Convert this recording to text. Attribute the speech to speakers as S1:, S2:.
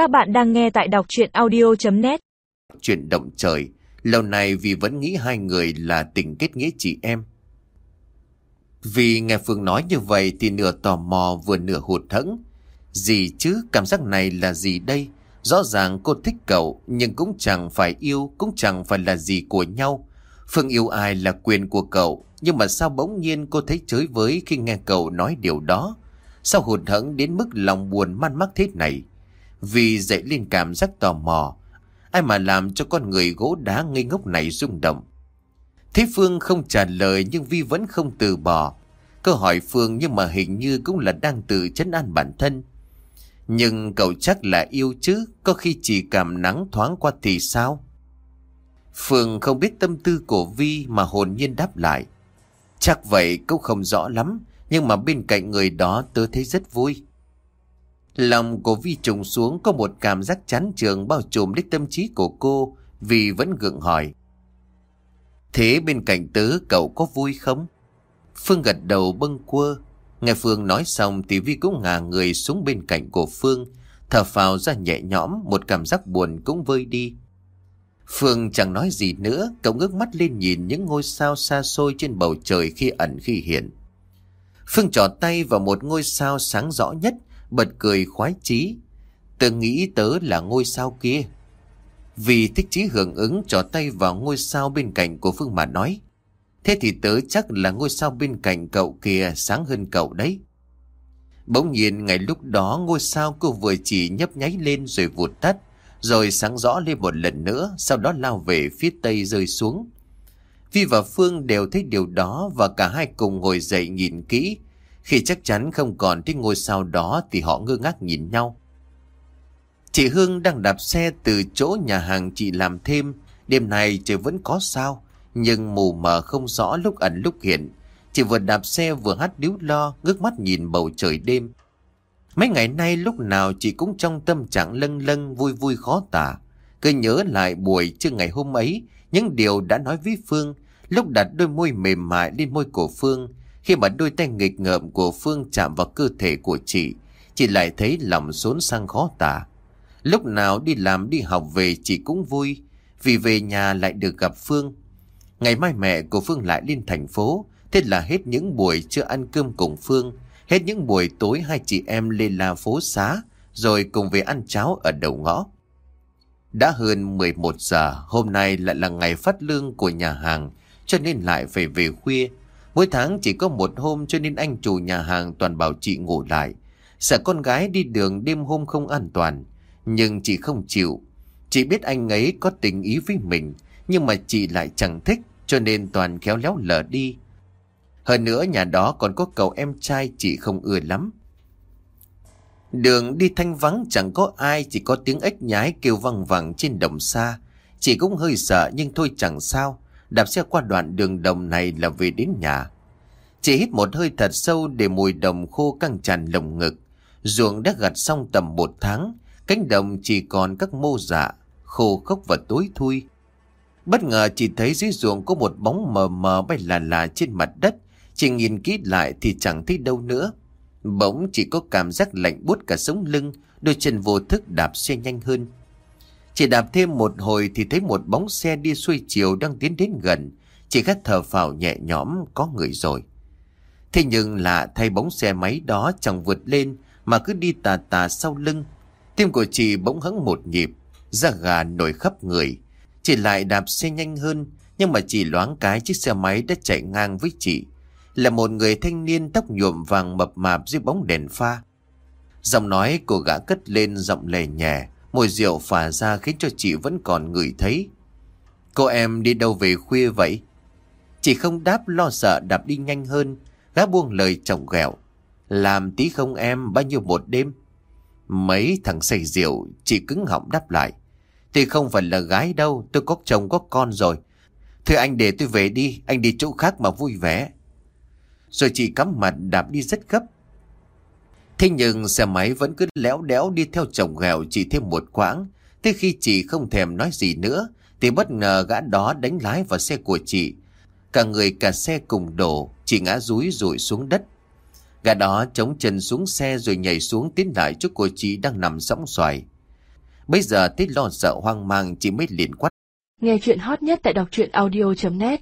S1: Các bạn đang nghe tại đọc chuyện audio.net
S2: Chuyện động trời, lâu nay vì vẫn nghĩ hai người là tình kết nghĩa chị em. Vì nghe Phương nói như vậy thì nửa tò mò vừa nửa hụt thẫn Gì chứ, cảm giác này là gì đây? Rõ ràng cô thích cậu nhưng cũng chẳng phải yêu, cũng chẳng phải là gì của nhau. Phương yêu ai là quyền của cậu, nhưng mà sao bỗng nhiên cô thấy chới với khi nghe cậu nói điều đó? Sao hụt hẫng đến mức lòng buồn man mắc thế này? Vì dậy lên cảm giác tò mò, ai mà làm cho con người gỗ đá ngây ngốc này rung động. Thế Phương không trả lời nhưng Vi vẫn không từ bỏ. Câu hỏi Phương nhưng mà hình như cũng là đang tự chấn an bản thân. Nhưng cậu chắc là yêu chứ, có khi chỉ cảm nắng thoáng qua thì sao? Phương không biết tâm tư của Vi mà hồn nhiên đáp lại. Chắc vậy cũng không rõ lắm, nhưng mà bên cạnh người đó tớ thấy rất vui. Lòng của Vi trùng xuống có một cảm giác chán trường bao trùm đến tâm trí của cô vì vẫn gượng hỏi. Thế bên cạnh tớ cậu có vui không? Phương gật đầu bâng quơ. Nghe Phương nói xong thì Vi cũng ngả người xuống bên cạnh của Phương, thở phào ra nhẹ nhõm một cảm giác buồn cũng vơi đi. Phương chẳng nói gì nữa, cậu ngước mắt lên nhìn những ngôi sao xa xôi trên bầu trời khi ẩn khi hiện. Phương trỏ tay vào một ngôi sao sáng rõ nhất, bật cười khoái chí. Tớ nghĩ tớ là ngôi sao kia. Vì thích chí hưởng ứng trỏ tay vào ngôi sao bên cạnh của Phương mà nói. Thế thì tớ chắc là ngôi sao bên cạnh cậu kia sáng hơn cậu đấy. Bỗng nhiên ngày lúc đó ngôi sao cô vừa chỉ nhấp nháy lên rồi vụt tắt, rồi sáng rõ lên một lần nữa, sau đó lao về phía tây rơi xuống. Vi và Phương đều thấy điều đó và cả hai cùng ngồi dậy nhìn kỹ. Khi chắc chắn không còn thấy ngôi sao đó thì họ ngơ ngác nhìn nhau. Chị Hương đang đạp xe từ chỗ nhà hàng chị làm thêm. Đêm này trời vẫn có sao, nhưng mù mờ không rõ lúc ẩn lúc hiện. Chị vừa đạp xe vừa hát điếu lo, ngước mắt nhìn bầu trời đêm. Mấy ngày nay lúc nào chị cũng trong tâm trạng lâng lâng vui vui khó tả. Cứ nhớ lại buổi trưa ngày hôm ấy, những điều đã nói với Phương, lúc đặt đôi môi mềm mại lên môi của Phương, khi mà đôi tay nghịch ngợm của Phương chạm vào cơ thể của chị, chị lại thấy lòng xốn sang khó tả. Lúc nào đi làm đi học về chị cũng vui, vì về nhà lại được gặp Phương. Ngày mai mẹ của Phương lại lên thành phố, thế là hết những buổi chưa ăn cơm cùng Phương, hết những buổi tối hai chị em lên la phố xá, rồi cùng về ăn cháo ở đầu ngõ. Đã hơn 11 giờ, hôm nay lại là ngày phát lương của nhà hàng, cho nên lại phải về khuya. Mỗi tháng chỉ có một hôm cho nên anh chủ nhà hàng toàn bảo chị ngủ lại. Sợ con gái đi đường đêm hôm không an toàn. Nhưng chị không chịu. Chị biết anh ấy có tình ý với mình, nhưng mà chị lại chẳng thích, cho nên toàn khéo léo lờ đi. Hơn nữa nhà đó còn có cậu em trai chị không ưa lắm. Đường đi thanh vắng chẳng có ai, chỉ có tiếng ếch nhái kêu văng vẳng trên đồng xa. Chị cũng hơi sợ nhưng thôi chẳng sao, đạp xe qua đoạn đường đồng này là về đến nhà. Chị hít một hơi thật sâu để mùi đồng khô căng tràn lồng ngực. Ruộng đã gặt xong tầm một tháng, cánh đồng chỉ còn các mô dạ, khô khốc và tối thui. Bất ngờ chị thấy dưới ruộng có một bóng mờ mờ bay là là trên mặt đất, chị nhìn kỹ lại thì chẳng thấy đâu nữa. Bỗng chỉ có cảm giác lạnh buốt cả sống lưng, đôi chân vô thức đạp xe nhanh hơn. Chỉ đạp thêm một hồi thì thấy một bóng xe đi xuôi chiều đang tiến đến gần. Chị khát thở phào nhẹ nhõm có người rồi. Thế nhưng lạ thay bóng xe máy đó chẳng vượt lên mà cứ đi tà tà sau lưng. Tim của chị bỗng hững một nhịp, da gà nổi khắp người. Chị lại đạp xe nhanh hơn, nhưng mà chỉ loáng cái chiếc xe máy đã chạy ngang với chị. Là một người thanh niên tóc nhuộm vàng mập mạp dưới bóng đèn pha. Giọng nói của gã cất lên giọng lè nhẹ, mùi rượu phả ra khiến cho chị vẫn còn ngửi thấy. Cô em đi đâu về khuya vậy? Chị không đáp lo sợ đạp đi nhanh hơn, gã buông lời chồng ghẹo. Làm tí không em bao nhiêu một đêm? Mấy thằng say rượu, chị cứng họng đáp lại. Thì không phải là gái đâu, tôi có chồng có con rồi. Thưa anh để tôi về đi, anh đi chỗ khác mà vui vẻ. Rồi chị cắm mặt đạp đi rất gấp. Thế nhưng xe máy vẫn cứ léo đéo đi theo chồng ghèo chỉ thêm một quãng. Thế khi chị không thèm nói gì nữa, thì bất ngờ gã đó đánh lái vào xe của chị. Cả người cả xe cùng đổ, chị ngã rúi rụi xuống đất. Gã đó chống chân xuống xe rồi nhảy xuống tiến lại chỗ của chị đang nằm sóng xoài. Bây giờ tít lo sợ hoang mang chị mới liền quát.
S3: Nghe chuyện hot nhất tại đọc truyện audio.net